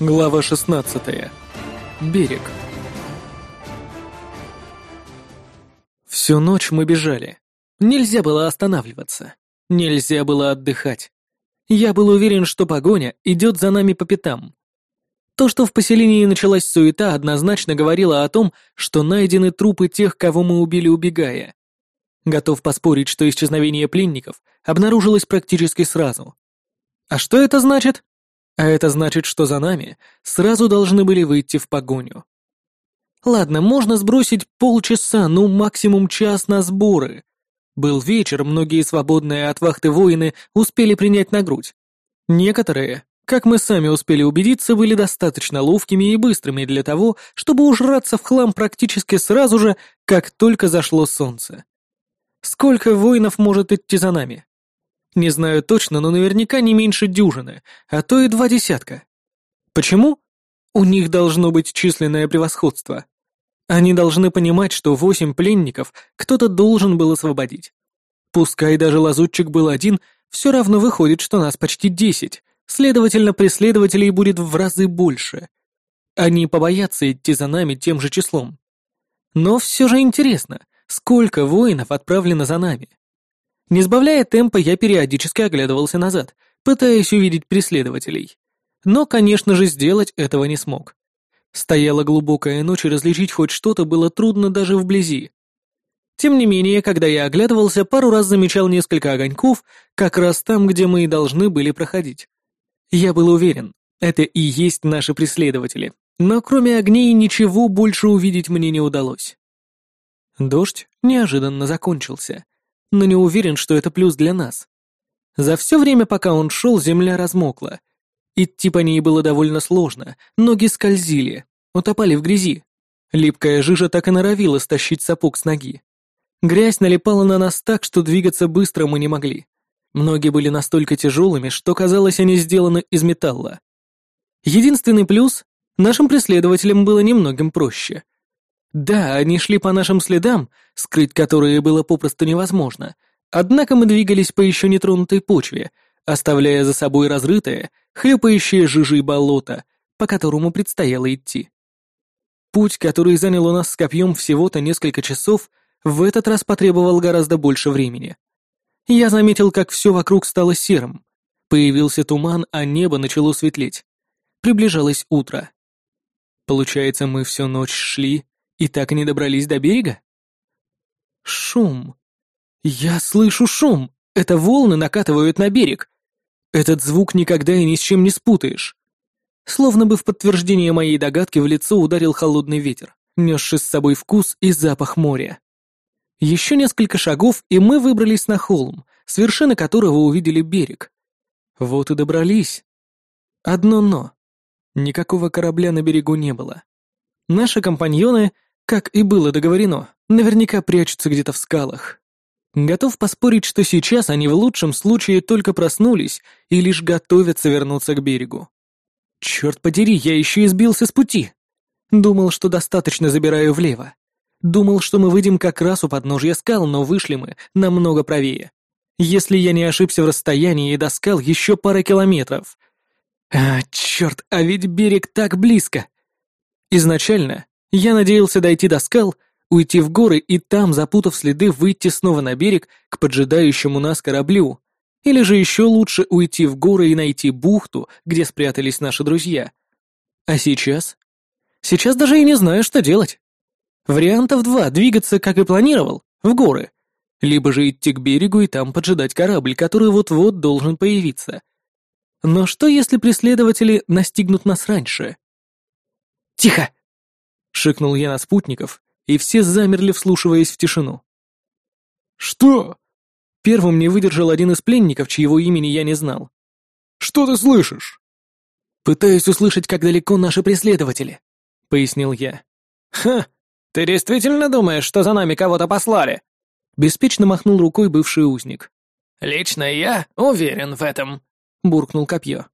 Глава 16. Берег. Всю ночь мы бежали. Нельзя было останавливаться. Нельзя было отдыхать. Я был уверен, что погоня идет за нами по пятам. То, что в поселении началась суета, однозначно говорило о том, что найдены трупы тех, кого мы убили, убегая. Готов поспорить, что исчезновение пленников обнаружилось практически сразу. А что это значит? А это значит, что за нами сразу должны были выйти в погоню. Ладно, можно сбросить полчаса, ну максимум час на сборы. Был вечер, многие свободные от вахты воины успели принять на грудь. Некоторые, как мы сами успели убедиться, были достаточно ловкими и быстрыми для того, чтобы ужраться в хлам практически сразу же, как только зашло солнце. Сколько воинов может идти за нами? Не знаю точно, но наверняка не меньше дюжины, а то и два десятка. Почему? У них должно быть численное превосходство. Они должны понимать, что восемь пленников кто-то должен был освободить. Пускай даже лазутчик был один, все равно выходит, что нас почти десять, следовательно, преследователей будет в разы больше. Они побоятся идти за нами тем же числом. Но все же интересно, сколько воинов отправлено за нами? Не сбавляя темпа, я периодически оглядывался назад, пытаясь увидеть преследователей. Но, конечно же, сделать этого не смог. Стояла глубокая ночь, и различить хоть что-то было трудно даже вблизи. Тем не менее, когда я оглядывался, пару раз замечал несколько огоньков, как раз там, где мы и должны были проходить. Я был уверен, это и есть наши преследователи, но кроме огней ничего больше увидеть мне не удалось. Дождь неожиданно закончился, но не уверен, что это плюс для нас. За все время, пока он шел, земля размокла. Идти по ней было довольно сложно, ноги скользили, утопали в грязи. Липкая жижа так и норовила стащить сапог с ноги. Грязь налипала на нас так, что двигаться быстро мы не могли. Ноги были настолько тяжелыми, что казалось, они сделаны из металла. Единственный плюс — нашим преследователям было немногим проще — да, они шли по нашим следам, скрыть которые было попросту невозможно, однако мы двигались по еще нетронутой почве, оставляя за собой разрытое, хлюпающее жижей болото, по которому предстояло идти. Путь, который занял у нас с копьем всего-то несколько часов, в этот раз потребовал гораздо больше времени. Я заметил, как все вокруг стало серым. Появился туман, а небо начало светлеть. Приближалось утро. Получается, мы всю ночь шли, и так и не добрались до берега? Шум. Я слышу шум. Это волны накатывают на берег. Этот звук никогда и ни с чем не спутаешь. Словно бы в подтверждение моей догадки в лицо ударил холодный ветер, несший с собой вкус и запах моря. Еще несколько шагов, и мы выбрались на холм, с вершины которого увидели берег. Вот и добрались. Одно «но». Никакого корабля на берегу не было. Наши компаньоны как и было договорено, наверняка прячутся где-то в скалах. Готов поспорить, что сейчас они в лучшем случае только проснулись и лишь готовятся вернуться к берегу. Черт подери, я еще и сбился с пути. Думал, что достаточно забираю влево. Думал, что мы выйдем как раз у подножья скал, но вышли мы намного правее. Если я не ошибся в расстоянии до скал еще пара километров. А, черт, а ведь берег так близко. Изначально я надеялся дойти до скал, уйти в горы и там, запутав следы, выйти снова на берег к поджидающему нас кораблю. Или же еще лучше уйти в горы и найти бухту, где спрятались наши друзья. А сейчас? Сейчас даже и не знаю, что делать. Вариантов два — двигаться, как и планировал, в горы. Либо же идти к берегу и там поджидать корабль, который вот-вот должен появиться. Но что, если преследователи настигнут нас раньше? «Тихо!» Шикнул я на спутников, и все замерли, вслушиваясь в тишину. «Что?» Первым не выдержал один из пленников, чьего имени я не знал. «Что ты слышишь?» «Пытаюсь услышать, как далеко наши преследователи», — пояснил я. «Ха! Ты действительно думаешь, что за нами кого-то послали?» Беспечно махнул рукой бывший узник. «Лично я уверен в этом», — буркнул копье.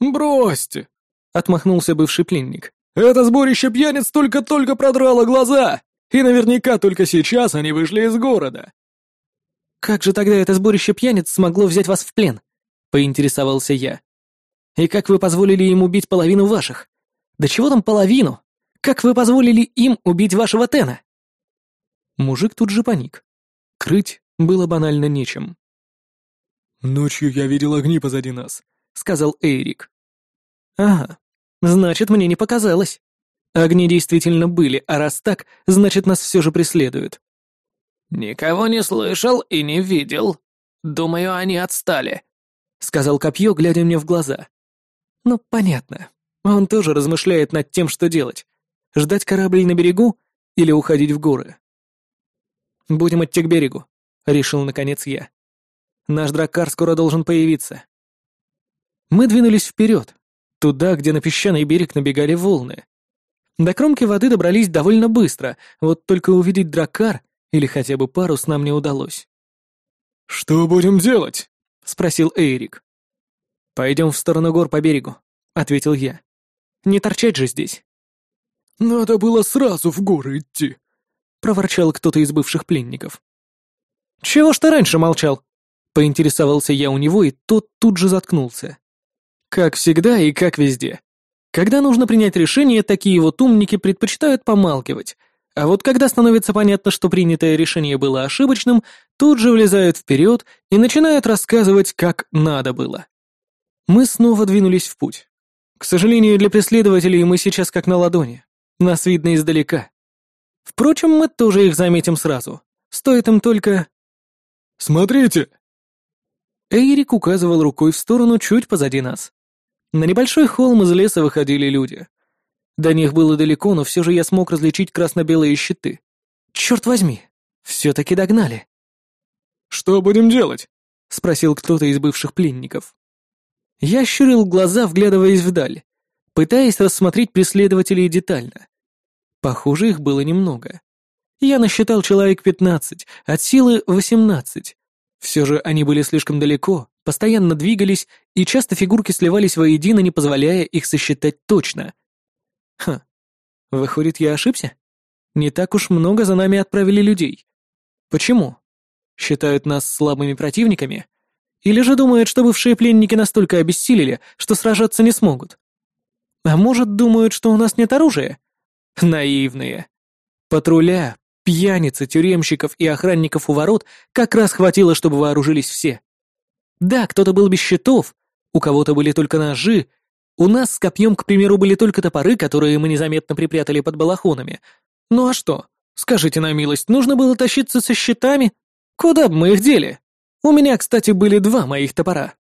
«Бросьте!» — отмахнулся бывший пленник. Это сборище пьяниц только-только продрало глаза, и наверняка только сейчас они вышли из города. Как же тогда это сборище пьяниц смогло взять вас в плен? Поинтересовался я. И как вы позволили им убить половину ваших? Да чего там половину? Как вы позволили им убить вашего Тена?» Мужик тут же паник. Крыть было банально нечем. «Ночью я видел огни позади нас», — сказал Эйрик. «Ага, значит, мне не показалось. Огни действительно были, а раз так, значит, нас все же преследуют». «Никого не слышал и не видел. Думаю, они отстали», — сказал Копье, глядя мне в глаза. «Ну, понятно. Он тоже размышляет над тем, что делать. Ждать корабль на берегу или уходить в горы?» «Будем идти к берегу», — решил наконец я. «Наш драккар скоро должен появиться». Мы двинулись вперед, туда, где на песчаный берег набегали волны. До кромки воды добрались довольно быстро, вот только увидеть драккар или хотя бы парус нам не удалось. «Что будем делать?» — спросил Эйрик. «Пойдем в сторону гор по берегу», — ответил я. «Не торчать же здесь». «Надо было сразу в горы идти», — проворчал кто-то из бывших пленников. «Чего ж ты раньше молчал?» — поинтересовался я у него, и тот тут же заткнулся. Как всегда и как везде. Когда нужно принять решение, такие вот умники предпочитают помалкивать, а вот когда становится понятно, что принятое решение было ошибочным, тут же влезают вперед и начинают рассказывать, как надо было. Мы снова двинулись в путь. К сожалению, для преследователей мы сейчас как на ладони. Нас видно издалека. Впрочем, мы тоже их заметим сразу. Стоит им только... «Смотрите!» Эйрик указывал рукой в сторону чуть позади нас. На небольшой холм из леса выходили люди. До них было далеко, но все же я смог различить красно-белые щиты. Черт возьми, все-таки догнали. «Что будем делать?» — спросил кто-то из бывших пленников. Я щурил глаза, вглядываясь вдаль, пытаясь рассмотреть преследователей детально. Похоже, их было немного. Я насчитал человек пятнадцать, от силы восемнадцать. Все же они были слишком далеко, постоянно двигались, и часто фигурки сливались воедино, не позволяя их сосчитать точно. Хм, выходит, я ошибся? Не так уж много за нами отправили людей. Почему? Считают нас слабыми противниками? Или же думают, что бывшие пленники настолько обессилели, что сражаться не смогут? А может, думают, что у нас нет оружия? Наивные. Патруля, пьяницы, тюремщиков и охранников у ворот как раз хватило, чтобы вооружились все. Да, кто-то был без щитов, у кого-то были только ножи, у нас с копьем, к примеру, были только топоры, которые мы незаметно припрятали под балахонами. Ну а что? Скажите на милость, нужно было тащиться со щитами? Куда бы мы их дели? У меня, кстати, были два моих топора.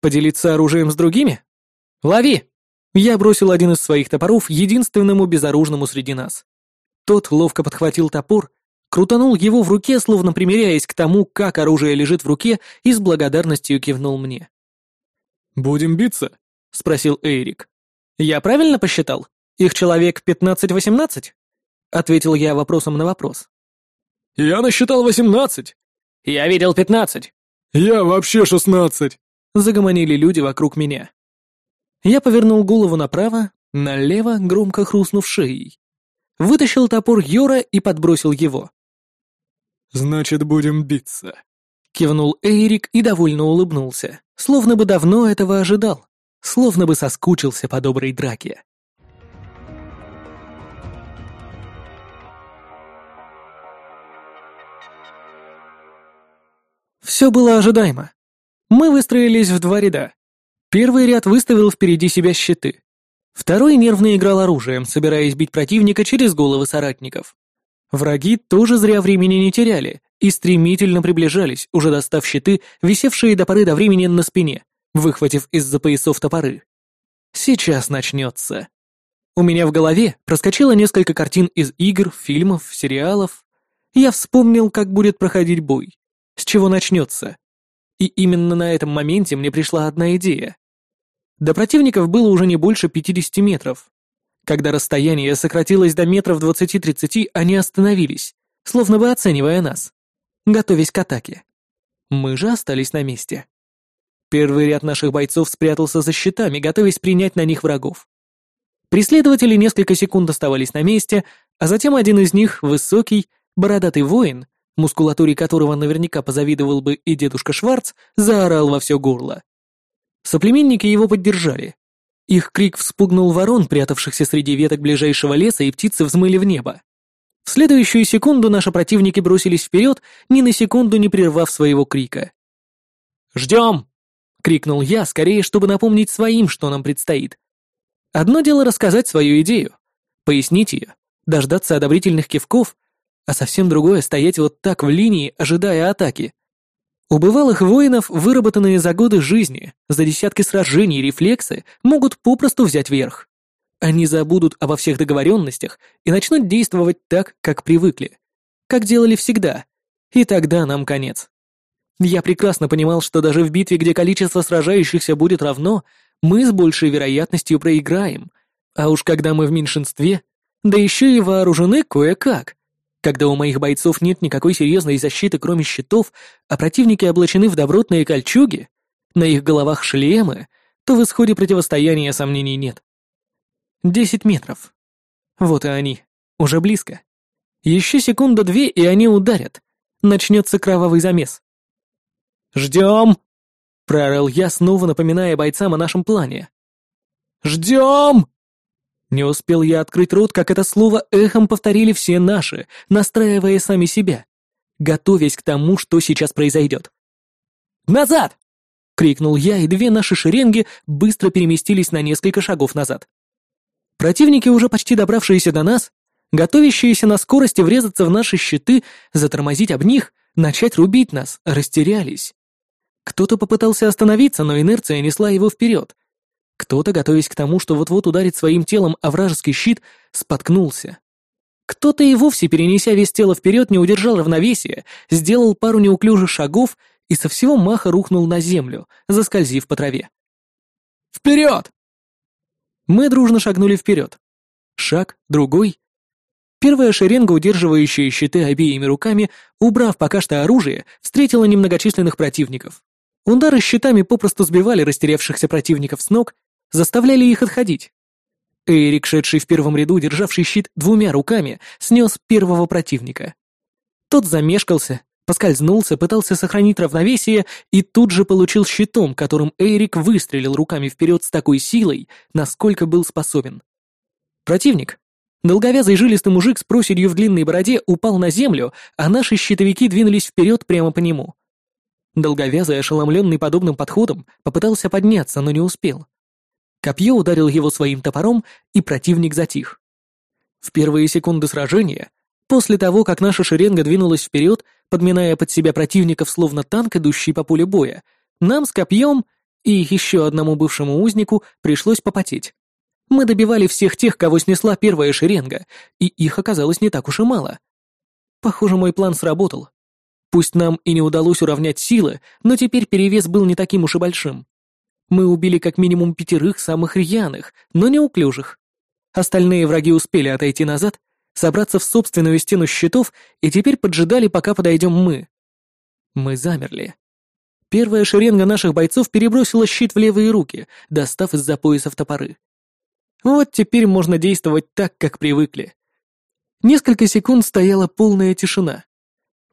Поделиться оружием с другими? Лови! Я бросил один из своих топоров единственному безоружному среди нас. Тот ловко подхватил топор крутанул его в руке, словно примеряясь к тому, как оружие лежит в руке, и с благодарностью кивнул мне. «Будем биться?» — спросил Эрик. «Я правильно посчитал? Их человек пятнадцать-восемнадцать?» — ответил я вопросом на вопрос. «Я насчитал восемнадцать». «Я видел пятнадцать». «Я вообще шестнадцать», — загомонили люди вокруг меня. Я повернул голову направо, налево, громко хрустнув шеей. Вытащил топор Йора и подбросил его. «Значит, будем биться», — кивнул Эйрик и довольно улыбнулся, словно бы давно этого ожидал, словно бы соскучился по доброй драке. Все было ожидаемо. Мы выстроились в два ряда. Первый ряд выставил впереди себя щиты. Второй нервно играл оружием, собираясь бить противника через головы соратников. Враги тоже зря времени не теряли и стремительно приближались, уже достав щиты, висевшие до поры до времени на спине, выхватив из-за поясов топоры. Сейчас начнется. У меня в голове проскочило несколько картин из игр, фильмов, сериалов. Я вспомнил, как будет проходить бой, с чего начнется. И именно на этом моменте мне пришла одна идея. До противников было уже не больше 50 метров, когда расстояние сократилось до метров двадцати-тридцати, они остановились, словно бы оценивая нас, готовясь к атаке. Мы же остались на месте. Первый ряд наших бойцов спрятался за щитами, готовясь принять на них врагов. Преследователи несколько секунд оставались на месте, а затем один из них, высокий, бородатый воин, мускулатуре которого наверняка позавидовал бы и дедушка Шварц, заорал во все горло. Соплеменники его поддержали, Их крик вспугнул ворон, прятавшихся среди веток ближайшего леса, и птицы взмыли в небо. В следующую секунду наши противники бросились вперед, ни на секунду не прервав своего крика. «Ждем!» — крикнул я, скорее, чтобы напомнить своим, что нам предстоит. Одно дело рассказать свою идею, пояснить ее, дождаться одобрительных кивков, а совсем другое — стоять вот так в линии, ожидая атаки. У бывалых воинов, выработанные за годы жизни, за десятки сражений рефлексы могут попросту взять верх. Они забудут обо всех договоренностях и начнут действовать так, как привыкли. Как делали всегда. И тогда нам конец. Я прекрасно понимал, что даже в битве, где количество сражающихся будет равно, мы с большей вероятностью проиграем. А уж когда мы в меньшинстве, да еще и вооружены кое-как. Когда у моих бойцов нет никакой серьезной защиты, кроме щитов, а противники облачены в добротные кольчуги, на их головах шлемы, то в исходе противостояния сомнений нет. Десять метров. Вот и они. Уже близко. Еще секунда-две, и они ударят. Начнется кровавый замес. «Ждем!» — проорал я, снова напоминая бойцам о нашем плане. «Ждем!» Не успел я открыть рот, как это слово эхом повторили все наши, настраивая сами себя, готовясь к тому, что сейчас произойдет. «Назад!» — крикнул я, и две наши шеренги быстро переместились на несколько шагов назад. Противники, уже почти добравшиеся до нас, готовящиеся на скорости врезаться в наши щиты, затормозить об них, начать рубить нас, растерялись. Кто-то попытался остановиться, но инерция несла его вперед, кто-то, готовясь к тому, что вот-вот ударит своим телом о вражеский щит, споткнулся. Кто-то и вовсе, перенеся весь тело вперед, не удержал равновесия, сделал пару неуклюжих шагов и со всего маха рухнул на землю, заскользив по траве. «Вперед!» Мы дружно шагнули вперед. Шаг, другой. Первая шеренга, удерживающая щиты обеими руками, убрав пока что оружие, встретила немногочисленных противников. Удары щитами попросту сбивали растерявшихся противников с ног, заставляли их отходить. Эрик, шедший в первом ряду, державший щит двумя руками, снес первого противника. Тот замешкался, поскользнулся, пытался сохранить равновесие и тут же получил щитом, которым Эрик выстрелил руками вперед с такой силой, насколько был способен. Противник, долговязый жилистый мужик с проседью в длинной бороде, упал на землю, а наши щитовики двинулись вперед прямо по нему. Долговязый, ошеломленный подобным подходом, попытался подняться, но не успел. Копье ударил его своим топором, и противник затих. В первые секунды сражения, после того, как наша шеренга двинулась вперед, подминая под себя противников словно танк, идущий по полю боя, нам с копьем и еще одному бывшему узнику пришлось попотеть. Мы добивали всех тех, кого снесла первая шеренга, и их оказалось не так уж и мало. Похоже, мой план сработал. Пусть нам и не удалось уравнять силы, но теперь перевес был не таким уж и большим. Мы убили как минимум пятерых самых рьяных, но неуклюжих. Остальные враги успели отойти назад, собраться в собственную стену щитов и теперь поджидали, пока подойдем мы. Мы замерли. Первая шеренга наших бойцов перебросила щит в левые руки, достав из-за поясов топоры. Вот теперь можно действовать так, как привыкли. Несколько секунд стояла полная тишина.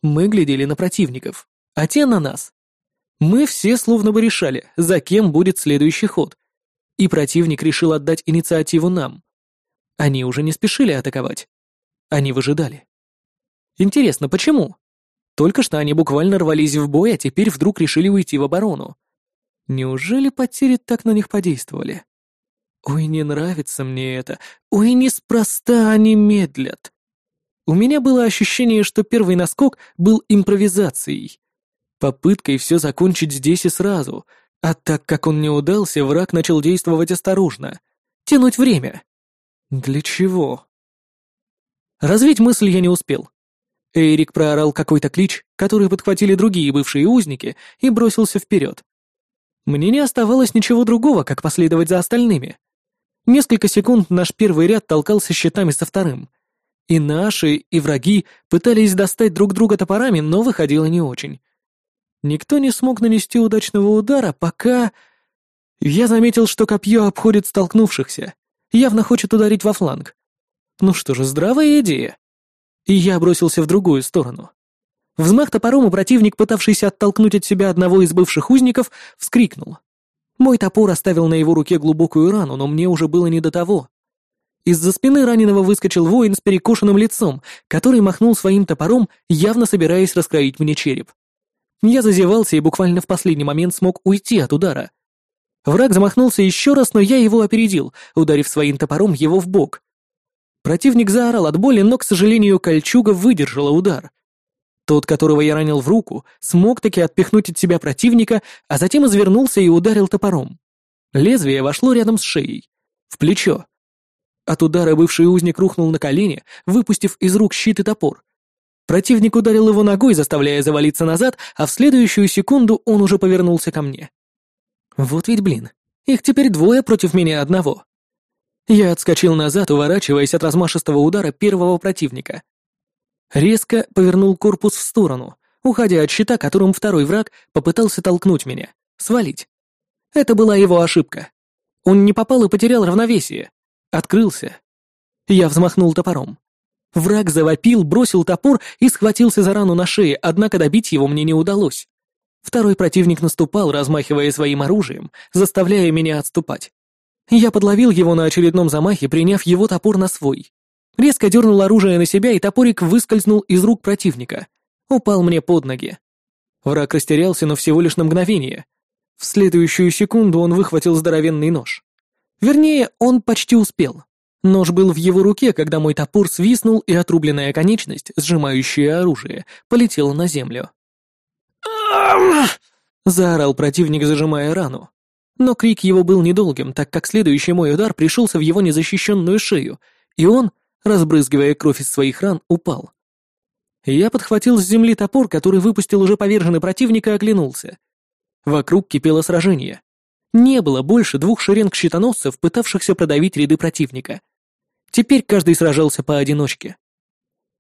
Мы глядели на противников, а те на нас. Мы все словно бы решали, за кем будет следующий ход. И противник решил отдать инициативу нам. Они уже не спешили атаковать. Они выжидали. Интересно, почему? Только что они буквально рвались в бой, а теперь вдруг решили уйти в оборону. Неужели потери так на них подействовали? Ой, не нравится мне это. Ой, неспроста они медлят. У меня было ощущение, что первый наскок был импровизацией, попыткой все закончить здесь и сразу, а так как он не удался, враг начал действовать осторожно, тянуть время. Для чего? Развить мысль я не успел. Эрик проорал какой-то клич, который подхватили другие бывшие узники, и бросился вперед. Мне не оставалось ничего другого, как последовать за остальными. Несколько секунд наш первый ряд толкался щитами со вторым. И наши, и враги пытались достать друг друга топорами, но выходило не очень. Никто не смог нанести удачного удара, пока... Я заметил, что копье обходит столкнувшихся, явно хочет ударить во фланг. Ну что же, здравая идея. И я бросился в другую сторону. Взмах топором, и противник, пытавшийся оттолкнуть от себя одного из бывших узников, вскрикнул. Мой топор оставил на его руке глубокую рану, но мне уже было не до того. Из-за спины раненого выскочил воин с перекошенным лицом, который махнул своим топором, явно собираясь раскроить мне череп. Я зазевался и буквально в последний момент смог уйти от удара. Враг замахнулся еще раз, но я его опередил, ударив своим топором его в бок. Противник заорал от боли, но, к сожалению, кольчуга выдержала удар. Тот, которого я ранил в руку, смог таки отпихнуть от себя противника, а затем извернулся и ударил топором. Лезвие вошло рядом с шеей, в плечо. От удара бывший узник рухнул на колени, выпустив из рук щит и топор. Противник ударил его ногой, заставляя завалиться назад, а в следующую секунду он уже повернулся ко мне. Вот ведь блин, их теперь двое против меня одного. Я отскочил назад, уворачиваясь от размашистого удара первого противника. Резко повернул корпус в сторону, уходя от щита, которым второй враг попытался толкнуть меня, свалить. Это была его ошибка. Он не попал и потерял равновесие. Открылся. Я взмахнул топором. Враг завопил, бросил топор и схватился за рану на шее, однако добить его мне не удалось. Второй противник наступал, размахивая своим оружием, заставляя меня отступать. Я подловил его на очередном замахе, приняв его топор на свой. Резко дернул оружие на себя, и топорик выскользнул из рук противника. Упал мне под ноги. Враг растерялся, но всего лишь на мгновение. В следующую секунду он выхватил здоровенный нож. Вернее, он почти успел. Нож был в его руке, когда мой топор свистнул, и отрубленная конечность, сжимающая оружие, полетела на землю. Заорал противник, зажимая рану. Но крик его был недолгим, так как следующий мой удар пришелся в его незащищенную шею, и он, разбрызгивая кровь из своих ран, упал. Я подхватил с земли топор, который выпустил уже поверженный противник, и оглянулся. Вокруг кипело сражение. Не было больше двух шеренг щитоносцев, пытавшихся продавить ряды противника. Теперь каждый сражался поодиночке.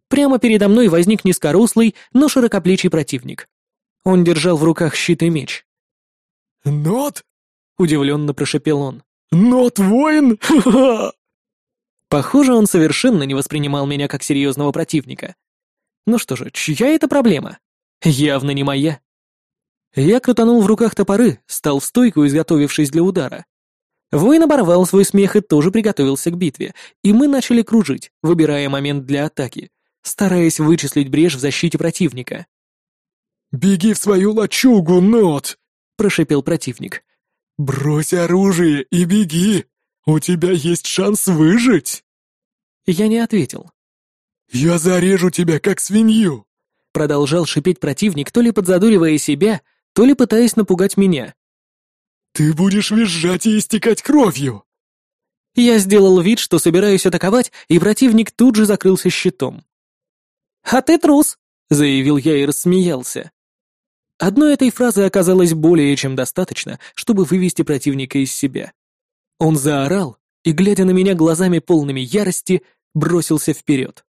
Прямо передо мной возник низкорослый, но широкоплечий противник. Он держал в руках щит и меч. «Нот?» — удивленно прошепел он. «Нот воин? Ха-ха!» Похоже, он совершенно не воспринимал меня как серьезного противника. Ну что же, чья это проблема? Явно не моя. Я крутанул в руках топоры, стал в стойку, изготовившись для удара. Воин оборвал свой смех и тоже приготовился к битве, и мы начали кружить, выбирая момент для атаки, стараясь вычислить брешь в защите противника. «Беги в свою лачугу, Нот!» — прошепел противник. «Брось оружие и беги! У тебя есть шанс выжить!» Я не ответил. «Я зарежу тебя, как свинью!» Продолжал шипеть противник, то ли подзадоривая себя, то ли пытаясь напугать меня. «Ты будешь визжать и истекать кровью!» Я сделал вид, что собираюсь атаковать, и противник тут же закрылся щитом. «А ты трус!» — заявил я и рассмеялся. Одной этой фразы оказалось более чем достаточно, чтобы вывести противника из себя. Он заорал и, глядя на меня глазами полными ярости, бросился вперед.